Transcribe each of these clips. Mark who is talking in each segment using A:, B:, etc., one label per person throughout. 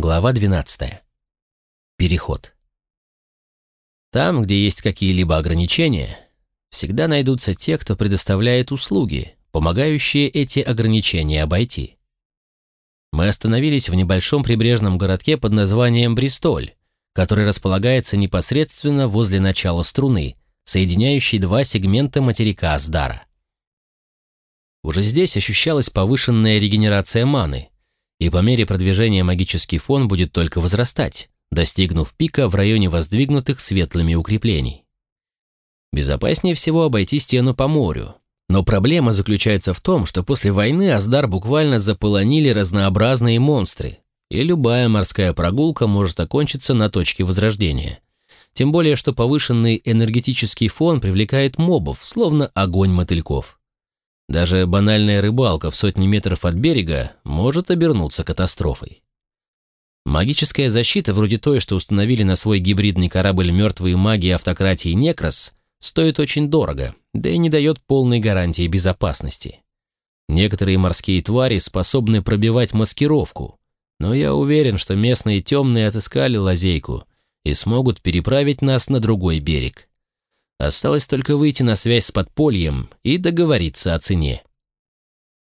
A: Глава 12. Переход. Там, где есть какие-либо ограничения, всегда найдутся те, кто предоставляет услуги, помогающие эти ограничения обойти. Мы остановились в небольшом прибрежном городке под названием Бристоль, который располагается непосредственно возле начала струны, соединяющей два сегмента материка Аздара. Уже здесь ощущалась повышенная регенерация маны, и по мере продвижения магический фон будет только возрастать, достигнув пика в районе воздвигнутых светлыми укреплений. Безопаснее всего обойти стену по морю, но проблема заключается в том, что после войны Аздар буквально заполонили разнообразные монстры, и любая морская прогулка может окончиться на точке возрождения. Тем более, что повышенный энергетический фон привлекает мобов, словно огонь мотыльков. Даже банальная рыбалка в сотни метров от берега может обернуться катастрофой. Магическая защита, вроде той, что установили на свой гибридный корабль мертвые маги автократии Некрос, стоит очень дорого, да и не дает полной гарантии безопасности. Некоторые морские твари способны пробивать маскировку, но я уверен, что местные темные отыскали лазейку и смогут переправить нас на другой берег. Осталось только выйти на связь с подпольем и договориться о цене.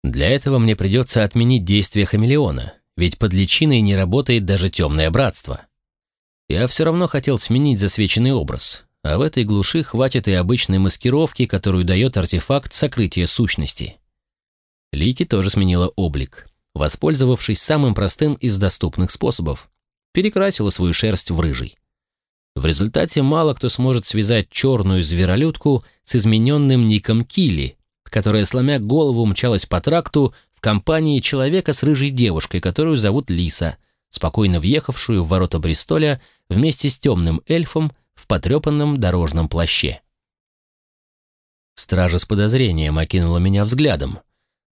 A: Для этого мне придется отменить действие хамелеона, ведь под личиной не работает даже темное братство. Я все равно хотел сменить засвеченный образ, а в этой глуши хватит и обычной маскировки, которую дает артефакт сокрытия сущности. Лики тоже сменила облик, воспользовавшись самым простым из доступных способов. Перекрасила свою шерсть в рыжий. В результате мало кто сможет связать черную зверолюдку с измененным ником Килли, которая, сломя голову, мчалась по тракту в компании человека с рыжей девушкой, которую зовут Лиса, спокойно въехавшую в ворота Бристоля вместе с темным эльфом в потрепанном дорожном плаще. Стража с подозрением окинула меня взглядом,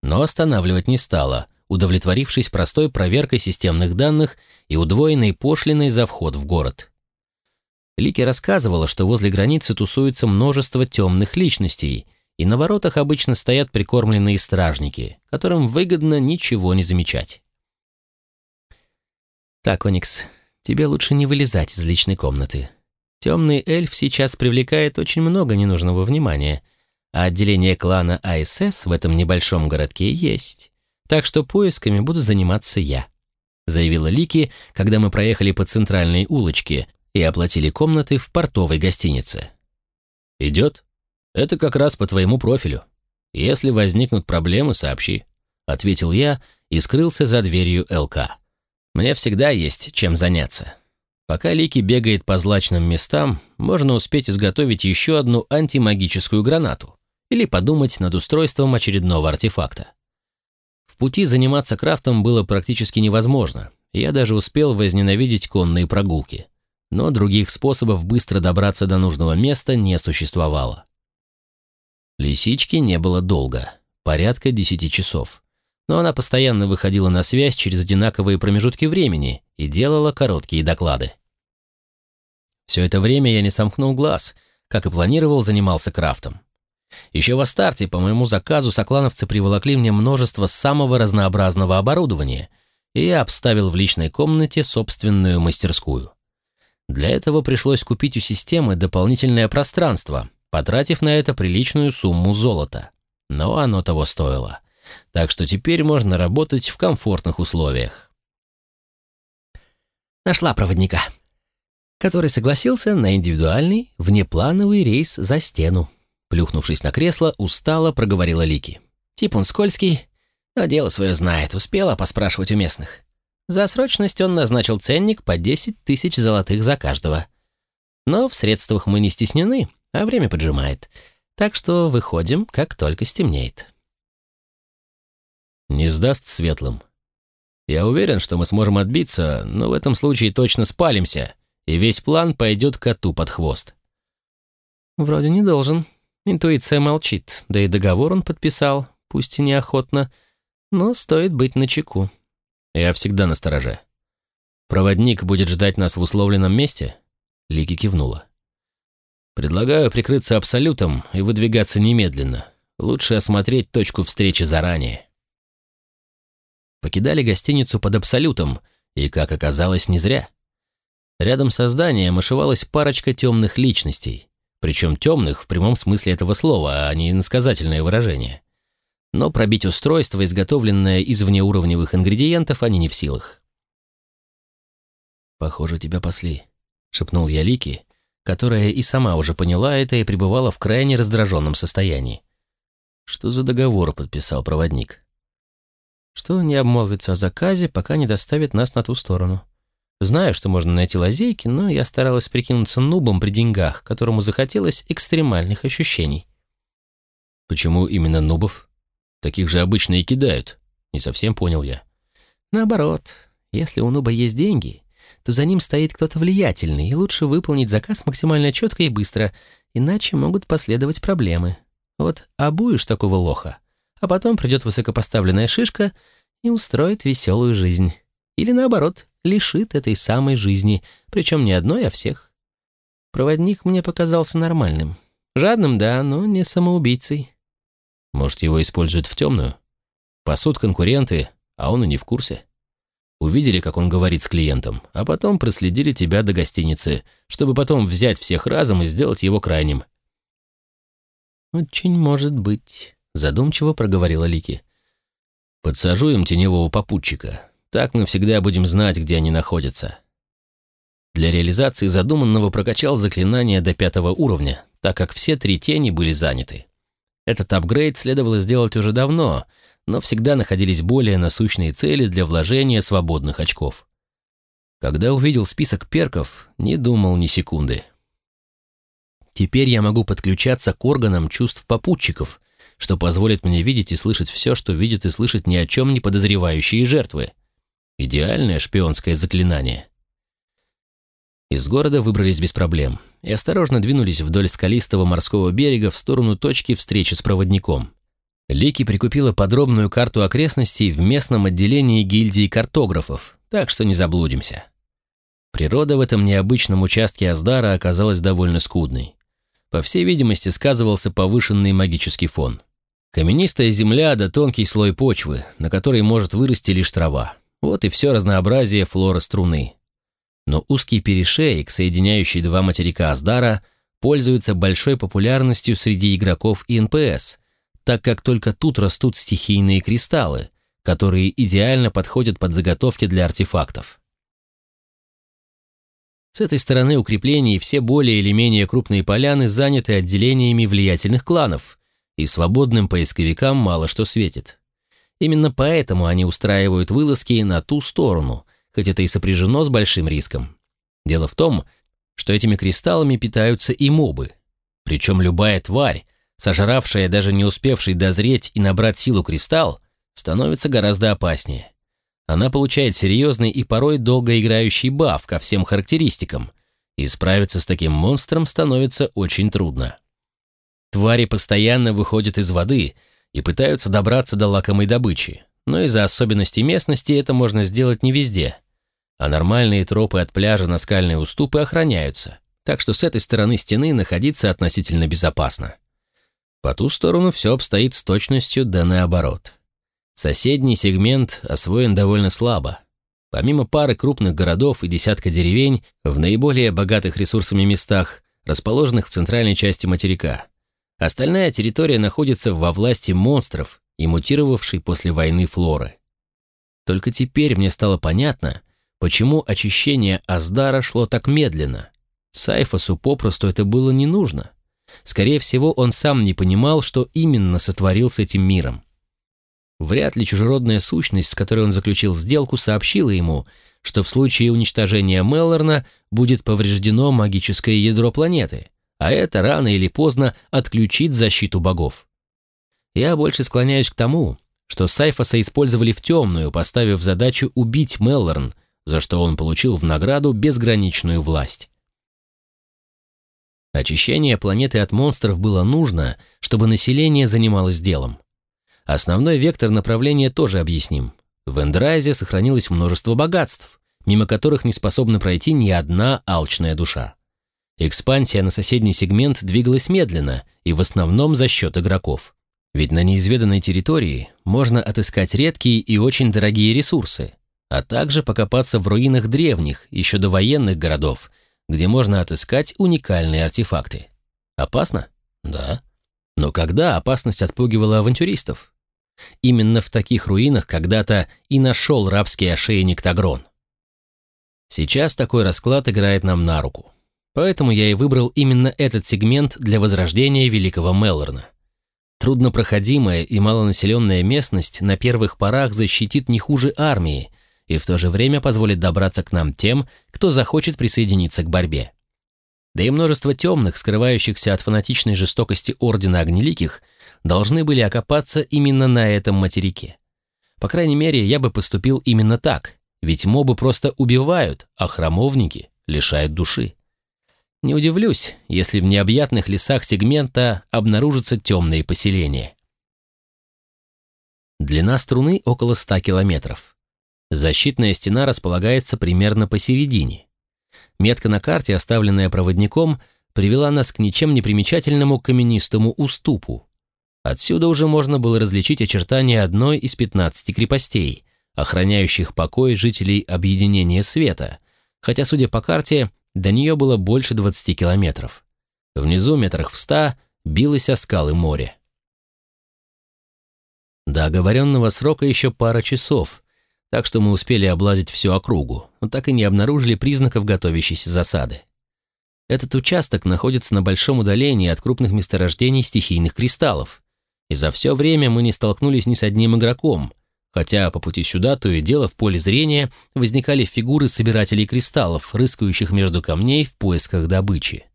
A: но останавливать не стала, удовлетворившись простой проверкой системных данных и удвоенной пошлиной за вход в город. Лики рассказывала, что возле границы тусуется множество темных личностей, и на воротах обычно стоят прикормленные стражники, которым выгодно ничего не замечать. «Так, Оникс, тебе лучше не вылезать из личной комнаты. Темный эльф сейчас привлекает очень много ненужного внимания, а отделение клана АСС в этом небольшом городке есть, так что поисками буду заниматься я», заявила Лики, когда мы проехали по центральной улочке, и оплатили комнаты в портовой гостинице. «Идет? Это как раз по твоему профилю. Если возникнут проблемы, сообщи», — ответил я и скрылся за дверью ЛК. «Мне всегда есть чем заняться. Пока Лики бегает по злачным местам, можно успеть изготовить еще одну антимагическую гранату или подумать над устройством очередного артефакта. В пути заниматься крафтом было практически невозможно, я даже успел возненавидеть конные прогулки но других способов быстро добраться до нужного места не существовало. Лисички не было долго, порядка десяти часов, но она постоянно выходила на связь через одинаковые промежутки времени и делала короткие доклады. Все это время я не сомкнул глаз, как и планировал, занимался крафтом. Еще в старте по моему заказу соклановцы приволокли мне множество самого разнообразного оборудования, и я обставил в личной комнате собственную мастерскую. Для этого пришлось купить у системы дополнительное пространство, потратив на это приличную сумму золота. Но оно того стоило. Так что теперь можно работать в комфортных условиях. Нашла проводника, который согласился на индивидуальный, внеплановый рейс за стену. Плюхнувшись на кресло, устало проговорила Лики. Тип он скользкий, но дело свое знает, успела поспрашивать у местных. За срочность он назначил ценник по 10 тысяч золотых за каждого. Но в средствах мы не стеснены, а время поджимает. Так что выходим, как только стемнеет. Не сдаст светлым. Я уверен, что мы сможем отбиться, но в этом случае точно спалимся, и весь план пойдет коту под хвост. Вроде не должен. Интуиция молчит, да и договор он подписал, пусть и неохотно, но стоит быть начеку. Я всегда на стороже. Проводник будет ждать нас в условленном месте? Лики кивнула. Предлагаю прикрыться абсолютом и выдвигаться немедленно. Лучше осмотреть точку встречи заранее. Покидали гостиницу под абсолютом, И, как оказалось, не зря. Рядом со зданием ошивалась парочка темных личностей, причем темных в прямом смысле этого слова, а не иносказательное выражение. Но пробить устройство, изготовленное из внеуровневых ингредиентов, они не в силах. «Похоже, тебя пасли», — шепнул я Лики, которая и сама уже поняла это и пребывала в крайне раздраженном состоянии. Что за договор подписал проводник? Что не обмолвится о заказе, пока не доставит нас на ту сторону. Знаю, что можно найти лазейки, но я старалась прикинуться нубом при деньгах, которому захотелось экстремальных ощущений. Почему именно нубов? Таких же обычно и кидают. Не совсем понял я. Наоборот, если у нуба есть деньги, то за ним стоит кто-то влиятельный, и лучше выполнить заказ максимально четко и быстро, иначе могут последовать проблемы. Вот обуешь такого лоха, а потом придет высокопоставленная шишка и устроит веселую жизнь. Или наоборот, лишит этой самой жизни, причем не одной, а всех. Проводник мне показался нормальным. Жадным, да, но не самоубийцей. Может, его используют в темную? Пасут конкуренты, а он и не в курсе. Увидели, как он говорит с клиентом, а потом проследили тебя до гостиницы, чтобы потом взять всех разом и сделать его крайним. «Очень может быть», — задумчиво проговорила Лики. «Подсажу им теневого попутчика. Так мы всегда будем знать, где они находятся». Для реализации задуманного прокачал заклинание до пятого уровня, так как все три тени были заняты. Этот апгрейд следовало сделать уже давно — но всегда находились более насущные цели для вложения свободных очков. Когда увидел список перков, не думал ни секунды. Теперь я могу подключаться к органам чувств попутчиков, что позволит мне видеть и слышать все, что видят и слышат ни о чем не подозревающие жертвы. Идеальное шпионское заклинание. Из города выбрались без проблем и осторожно двинулись вдоль скалистого морского берега в сторону точки встречи с проводником. Лики прикупила подробную карту окрестностей в местном отделении гильдии картографов, так что не заблудимся. Природа в этом необычном участке Аздара оказалась довольно скудной. По всей видимости, сказывался повышенный магический фон. Каменистая земля да тонкий слой почвы, на которой может вырасти лишь трава. Вот и все разнообразие флоры струны. Но узкий перешеек, соединяющий два материка Аздара, пользуется большой популярностью среди игроков и НПС, так как только тут растут стихийные кристаллы, которые идеально подходят под заготовки для артефактов. С этой стороны укреплений все более или менее крупные поляны заняты отделениями влиятельных кланов, и свободным поисковикам мало что светит. Именно поэтому они устраивают вылазки на ту сторону, хоть это и сопряжено с большим риском. Дело в том, что этими кристаллами питаются и мобы. Причем любая тварь, сожравшая даже не успевший дозреть и набрать силу кристалл, становится гораздо опаснее. Она получает серьезный и порой долгоиграющий баф ко всем характеристикам, и справиться с таким монстром становится очень трудно. Твари постоянно выходят из воды и пытаются добраться до лакомой добычи, но из-за особенностей местности это можно сделать не везде, а нормальные тропы от пляжа на скальные уступы охраняются, так что с этой стороны стены находиться относительно безопасно. По ту сторону все обстоит с точностью да наоборот. Соседний сегмент освоен довольно слабо. Помимо пары крупных городов и десятка деревень в наиболее богатых ресурсами местах, расположенных в центральной части материка, остальная территория находится во власти монстров и мутировавшей после войны флоры. Только теперь мне стало понятно, почему очищение Аздара шло так медленно. Сайфосу попросту это было не нужно. Скорее всего, он сам не понимал, что именно сотворил с этим миром. Вряд ли чужеродная сущность, с которой он заключил сделку, сообщила ему, что в случае уничтожения Меллорна будет повреждено магическое ядро планеты, а это рано или поздно отключит защиту богов. Я больше склоняюсь к тому, что Сайфоса использовали в темную, поставив задачу убить Меллорн, за что он получил в награду безграничную власть. Очищение планеты от монстров было нужно, чтобы население занималось делом. Основной вектор направления тоже объясним. В Эндрайзе сохранилось множество богатств, мимо которых не способна пройти ни одна алчная душа. Экспансия на соседний сегмент двигалась медленно и в основном за счет игроков. Ведь на неизведанной территории можно отыскать редкие и очень дорогие ресурсы, а также покопаться в руинах древних, еще до военных городов, где можно отыскать уникальные артефакты. Опасно? Да. Но когда опасность отпугивала авантюристов? Именно в таких руинах когда-то и нашел рабский ошейник Тагрон. Сейчас такой расклад играет нам на руку. Поэтому я и выбрал именно этот сегмент для возрождения Великого Меллорна. Труднопроходимая и малонаселенная местность на первых порах защитит не хуже армии и в то же время позволит добраться к нам тем, кто захочет присоединиться к борьбе. Да и множество темных, скрывающихся от фанатичной жестокости Ордена Огнеликих, должны были окопаться именно на этом материке. По крайней мере, я бы поступил именно так, ведь мобы просто убивают, а храмовники лишают души. Не удивлюсь, если в необъятных лесах сегмента обнаружатся темные поселения. Длина струны около 100 километров. Защитная стена располагается примерно посередине. Метка на карте, оставленная проводником, привела нас к ничем не примечательному каменистому уступу. Отсюда уже можно было различить очертания одной из 15 крепостей, охраняющих покой жителей Объединения Света, хотя, судя по карте, до нее было больше 20 километров. Внизу, метрах в ста, билось о скалы море. До оговоренного срока еще пара часов, так что мы успели облазить всю округу, но так и не обнаружили признаков готовящейся засады. Этот участок находится на большом удалении от крупных месторождений стихийных кристаллов, и за все время мы не столкнулись ни с одним игроком, хотя по пути сюда то и дело в поле зрения возникали фигуры собирателей кристаллов, рыскающих между камней в поисках добычи.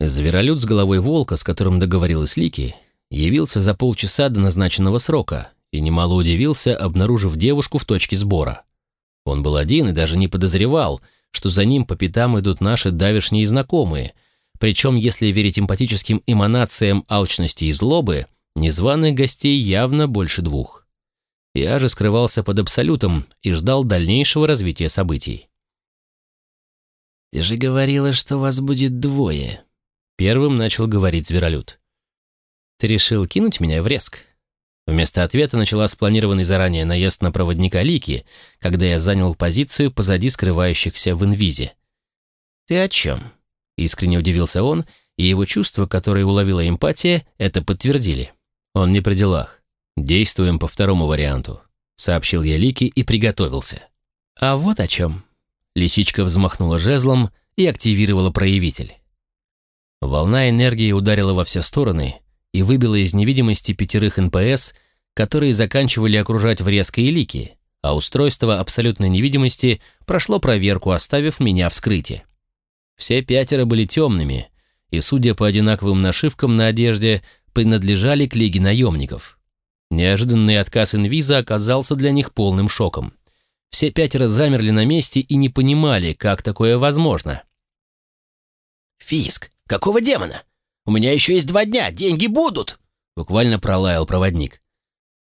A: Зверолюд с головой волка, с которым договорилась Лики, явился за полчаса до назначенного срока и немало удивился, обнаружив девушку в точке сбора. Он был один и даже не подозревал, что за ним по пятам идут наши давешние знакомые, причем, если верить эмпатическим эманациям алчности и злобы, незваных гостей явно больше двух. Я же скрывался под абсолютом и ждал дальнейшего развития событий.
B: «Ты же говорила, что вас будет двое», — первым начал говорить Зверолюд.
A: «Ты решил кинуть меня в резк?» Вместо ответа начала спланированный заранее наезд на проводника Лики, когда я занял позицию позади скрывающихся в инвизе.
B: «Ты о чем?»
A: — искренне удивился он, и его чувства, которые уловила эмпатия, это подтвердили. Он не при делах. «Действуем по второму варианту», — сообщил я Лике и приготовился.
B: «А вот о чем».
A: Лисичка взмахнула жезлом и активировала проявитель. Волна энергии ударила во все стороны и выбила из невидимости пятерых НПС, которые заканчивали окружать врезко и лики, а устройство абсолютной невидимости прошло проверку, оставив меня в скрытии. Все пятеро были темными, и, судя по одинаковым нашивкам на одежде, принадлежали к Лиге наемников. Неожиданный отказ инвиза оказался для них полным шоком. Все пятеро замерли на месте и не понимали, как такое возможно.
B: «Фиск, какого демона? У меня еще есть два дня, деньги будут!» Буквально пролаял проводник.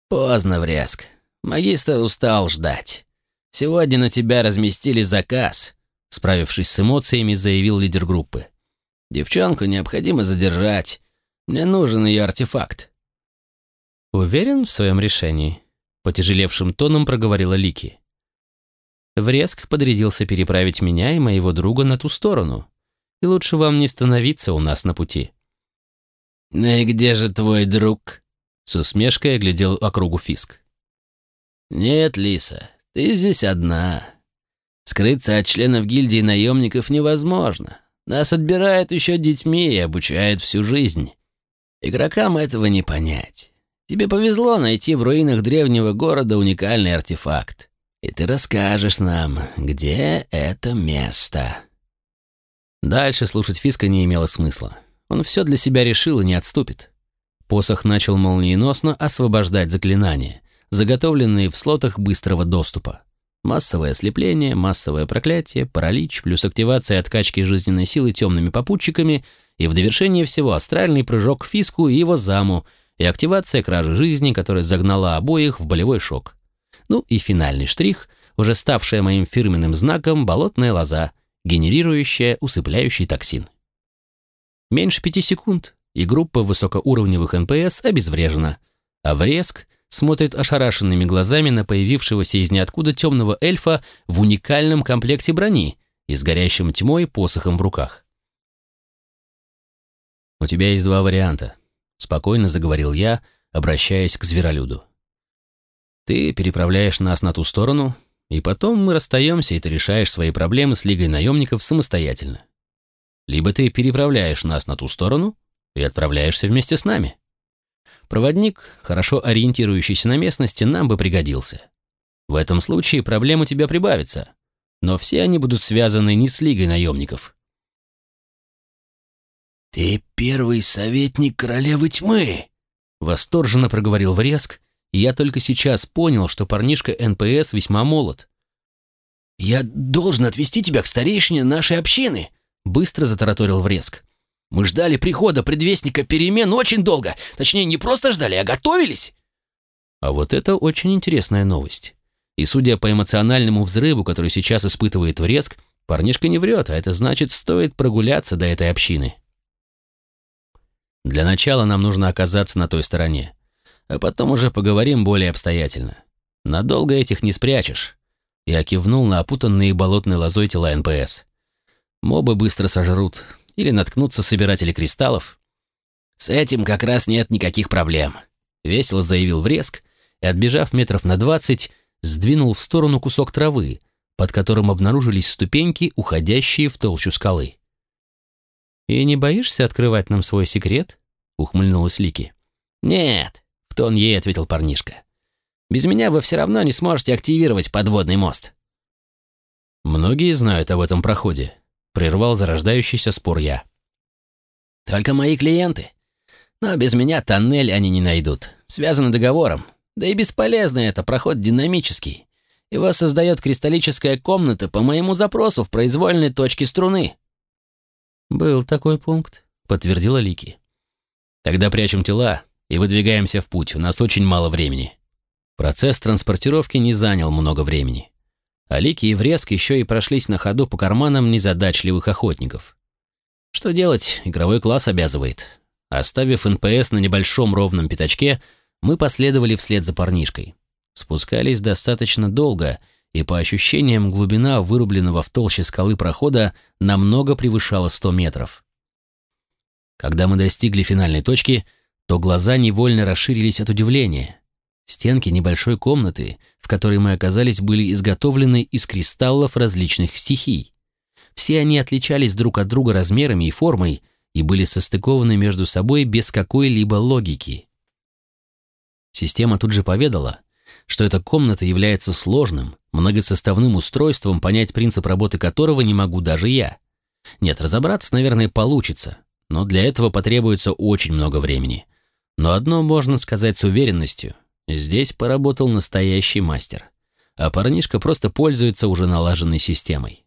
B: «Поздно, Врязк. Магистр устал ждать. Сегодня на тебя разместили заказ», справившись с эмоциями, заявил лидер группы. «Девчонку необходимо задержать. Мне нужен ее артефакт.
A: «Уверен в своем решении?» — потяжелевшим тоном проговорила Лики. Врезк подрядился переправить меня и моего друга на ту сторону, и лучше вам не становиться у нас на пути.
B: «Ну и где же твой друг?» — с усмешкой оглядел округу Фиск. «Нет, Лиса, ты здесь одна. Скрыться от членов гильдии наемников невозможно. Нас отбирают еще детьми и обучают всю жизнь. Игрокам этого не понять. Тебе повезло найти в руинах древнего города уникальный артефакт. И ты расскажешь нам, где это место».
A: Дальше слушать Фиска не имело смысла. Он все для себя решил и не отступит. Посох начал молниеносно освобождать заклинания, заготовленные в слотах быстрого доступа. Массовое ослепление, массовое проклятие, паралич, плюс активация откачки жизненной силы темными попутчиками и в довершение всего астральный прыжок к Фиску и его заму, и активация кражи жизни, которая загнала обоих в болевой шок. Ну и финальный штрих, уже ставшая моим фирменным знаком болотная лоза, генерирующая усыпляющий токсин. Меньше пяти секунд, и группа высокоуровневых НПС обезврежена, а врезк смотрит ошарашенными глазами на появившегося из ниоткуда темного эльфа в уникальном комплекте брони и с горящим тьмой посохом в руках. «У тебя есть два варианта», — спокойно заговорил я, обращаясь к зверолюду. «Ты переправляешь нас на ту сторону, и потом мы расстаемся, и ты решаешь свои проблемы с Лигой наемников самостоятельно. Либо ты переправляешь нас на ту сторону и отправляешься вместе с нами. Проводник, хорошо ориентирующийся на местности, нам бы пригодился. В этом случае проблем у тебя прибавится, но все они будут связаны не с Лигой наемников.
B: «Ты первый советник королевы тьмы!»
A: Восторженно проговорил Вреск, и я только сейчас понял, что парнишка НПС весьма молод.
B: «Я должен отвести тебя к старейшине нашей общины!» Быстро затараторил Вреск. Мы ждали прихода предвестника перемен очень долго. Точнее, не просто ждали, а готовились.
A: А вот это очень интересная новость. И судя по эмоциональному взрыву, который сейчас испытывает Вреск, парнишка не врет, а это значит, стоит прогуляться до этой общины. Для начала нам нужно оказаться на той стороне. А потом уже поговорим более обстоятельно. Надолго этих не спрячешь. Я кивнул на опутанные болотной лозой тела НПС. Мобы быстро сожрут, или наткнуться собиратели кристаллов.
B: «С этим как раз нет никаких проблем», —
A: весело заявил Вреск и, отбежав метров на двадцать, сдвинул в сторону кусок травы, под которым обнаружились ступеньки, уходящие в толщу скалы. «И не боишься открывать нам свой секрет?» — ухмыльнулась Лики.
B: «Нет», — в тон ей ответил парнишка. «Без меня вы все равно не сможете активировать подводный мост».
A: «Многие знают об этом проходе», Прервал зарождающийся спор я.
B: «Только мои клиенты. Но без меня тоннель они не найдут. Связаны договором. Да и бесполезно это, проход динамический. Его создает кристаллическая комната по моему запросу в произвольной точке струны».
A: «Был такой пункт», — подтвердила Лики. «Тогда прячем тела и выдвигаемся в путь. У нас очень мало времени». Процесс транспортировки не занял много времени. Алики и Врезк еще и прошлись на ходу по карманам незадачливых охотников. Что делать, игровой класс обязывает. Оставив НПС на небольшом ровном пятачке, мы последовали вслед за парнишкой. Спускались достаточно долго, и по ощущениям глубина вырубленного в толще скалы прохода намного превышала 100 метров. Когда мы достигли финальной точки, то глаза невольно расширились от удивления. Стенки небольшой комнаты, в которой мы оказались, были изготовлены из кристаллов различных стихий. Все они отличались друг от друга размерами и формой и были состыкованы между собой без какой-либо логики. Система тут же поведала, что эта комната является сложным, многосоставным устройством, понять принцип работы которого не могу даже я. Нет, разобраться, наверное, получится, но для этого потребуется очень много времени. Но одно можно сказать с уверенностью – Здесь поработал настоящий мастер, а парнишка просто пользуется уже налаженной системой.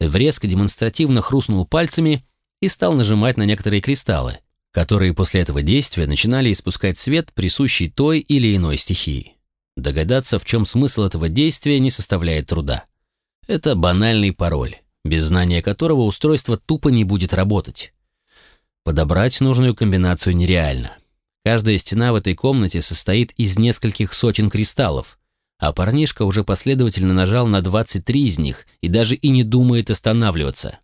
A: Врезко демонстративно хрустнул пальцами и стал нажимать на некоторые кристаллы, которые после этого действия начинали испускать свет, присущий той или иной стихии. Догадаться, в чем смысл этого действия, не составляет труда. Это банальный пароль, без знания которого устройство тупо не будет работать. Подобрать нужную комбинацию нереально. Каждая стена в этой комнате состоит из нескольких сотен кристаллов, а парнишка уже последовательно нажал на 23 из них и даже и не думает останавливаться.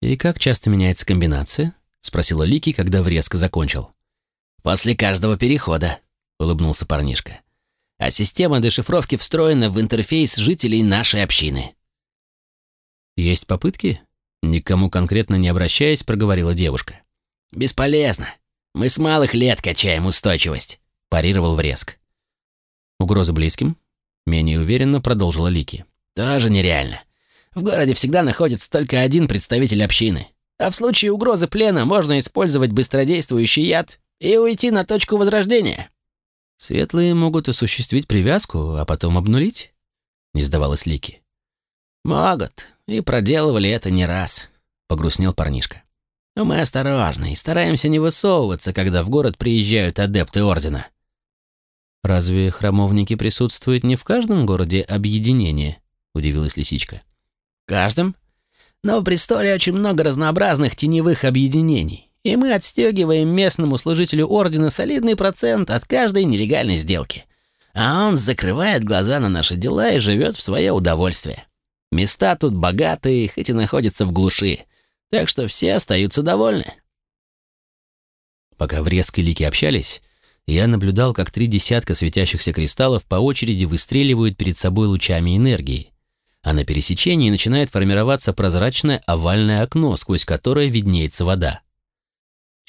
A: «И как часто меняется комбинация?» — спросила Лики, когда врезко закончил.
B: «После каждого перехода», — улыбнулся парнишка. «А система дешифровки встроена в интерфейс жителей нашей общины».
A: «Есть попытки?» — никому конкретно не обращаясь, проговорила девушка.
B: «Бесполезно. Мы с малых лет качаем устойчивость», – парировал Вреск.
A: «Угроза близким?» – менее уверенно продолжила Лики.
B: «Тоже нереально. В городе всегда находится только один представитель общины. А в случае угрозы плена можно использовать быстродействующий яд и уйти на точку возрождения».
A: «Светлые могут осуществить привязку, а потом обнулить?» — не сдавалась Лики.
B: «Могут, и проделывали это не раз», — погрустнел парнишка. Но мы осторожны и стараемся не высовываться, когда в город приезжают адепты Ордена».
A: «Разве храмовники присутствуют не в каждом городе объединения?» — удивилась лисичка.
B: «В каждом? Но в престоле очень много разнообразных теневых объединений, и мы отстегиваем местному служителю ордена солидный процент от каждой нелегальной сделки. А он закрывает глаза на наши дела и живет в свое удовольствие. Места тут богатые, хоть и находятся в глуши, так что все остаются довольны.
A: Пока в резкой лике общались, я наблюдал, как три десятка светящихся кристаллов по очереди выстреливают перед собой лучами энергии, а на пересечении начинает формироваться прозрачное овальное окно, сквозь которое виднеется вода.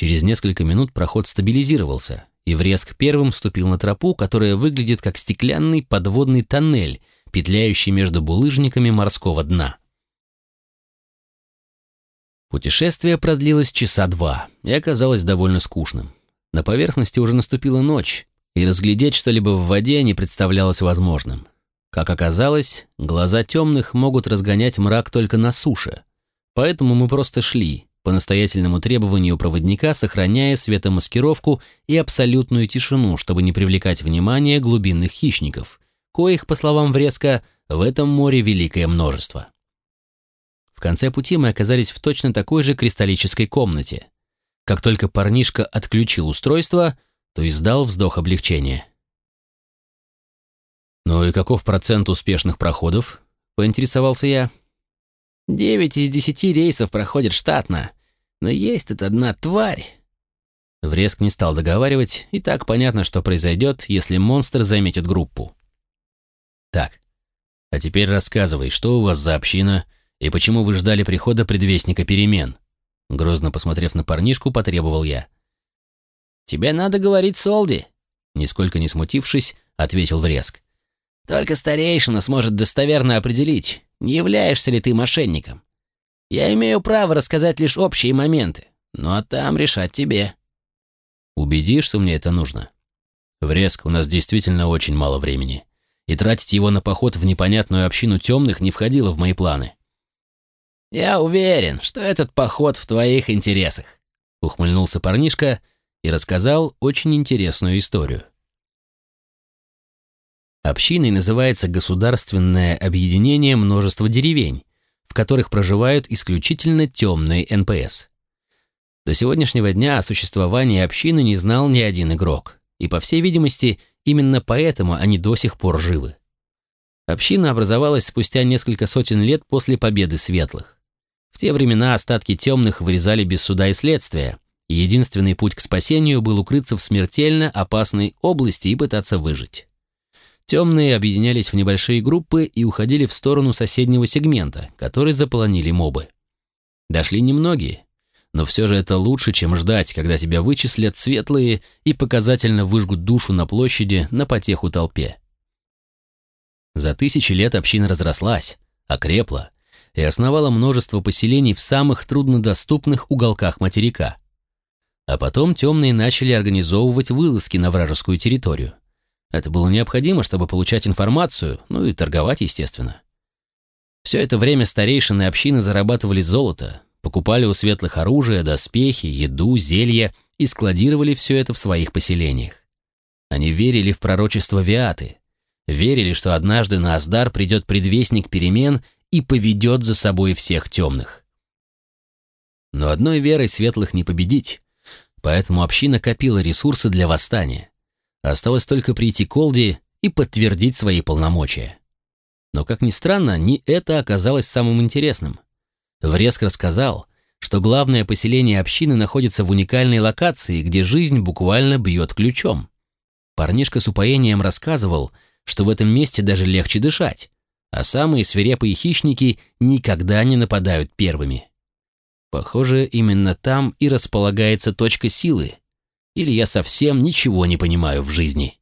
A: Через несколько минут проход стабилизировался, и Врезк первым вступил на тропу, которая выглядит как стеклянный подводный тоннель, петляющий между булыжниками морского дна. Путешествие продлилось часа два и оказалось довольно скучным. На поверхности уже наступила ночь, и разглядеть что-либо в воде не представлялось возможным. Как оказалось, глаза темных могут разгонять мрак только на суше, поэтому мы просто шли, по настоятельному требованию проводника, сохраняя светомаскировку и абсолютную тишину, чтобы не привлекать внимание глубинных хищников, коих, по словам Врезка, в этом море великое множество. В конце пути мы оказались в точно такой же кристаллической комнате. Как только парнишка отключил устройство, то издал вздох облегчения. «Ну и каков процент успешных проходов?» — поинтересовался я.
B: «Девять из десяти рейсов проходят штатно, но есть тут одна тварь».
A: Врезк не стал договаривать, и так понятно, что произойдет, если монстр заметит группу. «Так, а теперь рассказывай, что у вас за община «И почему вы ждали прихода предвестника перемен?» Грозно посмотрев на парнишку, потребовал я.
B: «Тебе надо говорить Солди»,
A: нисколько не смутившись, ответил Врезк.
B: «Только старейшина сможет достоверно определить, являешься ли ты мошенником. Я имею право рассказать лишь общие моменты, ну а там решать тебе».
A: «Убеди, что мне это нужно. Врезк, у нас действительно очень мало времени, и тратить его на поход в непонятную общину темных не входило в мои планы».
B: «Я уверен, что этот поход в твоих интересах», — ухмыльнулся парнишка и рассказал очень интересную историю.
A: Общиной называется государственное объединение множества деревень, в которых проживают исключительно темные НПС. До сегодняшнего дня о существовании общины не знал ни один игрок, и, по всей видимости, именно поэтому они до сих пор живы. Община образовалась спустя несколько сотен лет после победы светлых. В те времена остатки темных вырезали без суда и следствия, и единственный путь к спасению был укрыться в смертельно опасной области и пытаться выжить. Темные объединялись в небольшие группы и уходили в сторону соседнего сегмента, который заполонили мобы. Дошли немногие, но все же это лучше, чем ждать, когда тебя вычислят светлые и показательно выжгут душу на площади на потеху толпе. За тысячи лет община разрослась, окрепла и основала множество поселений в самых труднодоступных уголках материка. А потом темные начали организовывать вылазки на вражескую территорию. Это было необходимо, чтобы получать информацию, ну и торговать, естественно. Все это время старейшины общины зарабатывали золото, покупали у светлых оружие, доспехи, еду, зелья и складировали все это в своих поселениях. Они верили в пророчество Виаты, верили, что однажды на Аздар придет предвестник перемен и поведет за собой всех темных. Но одной верой светлых не победить, поэтому община копила ресурсы для восстания. Осталось только прийти к Олди и подтвердить свои полномочия. Но, как ни странно, не это оказалось самым интересным. Врезк рассказал, что главное поселение общины находится в уникальной локации, где жизнь буквально бьет ключом. Парнишка с упоением рассказывал, что в этом месте даже легче дышать, а самые свирепые хищники никогда не нападают первыми. Похоже, именно там и располагается точка силы. Или я совсем ничего не понимаю в жизни.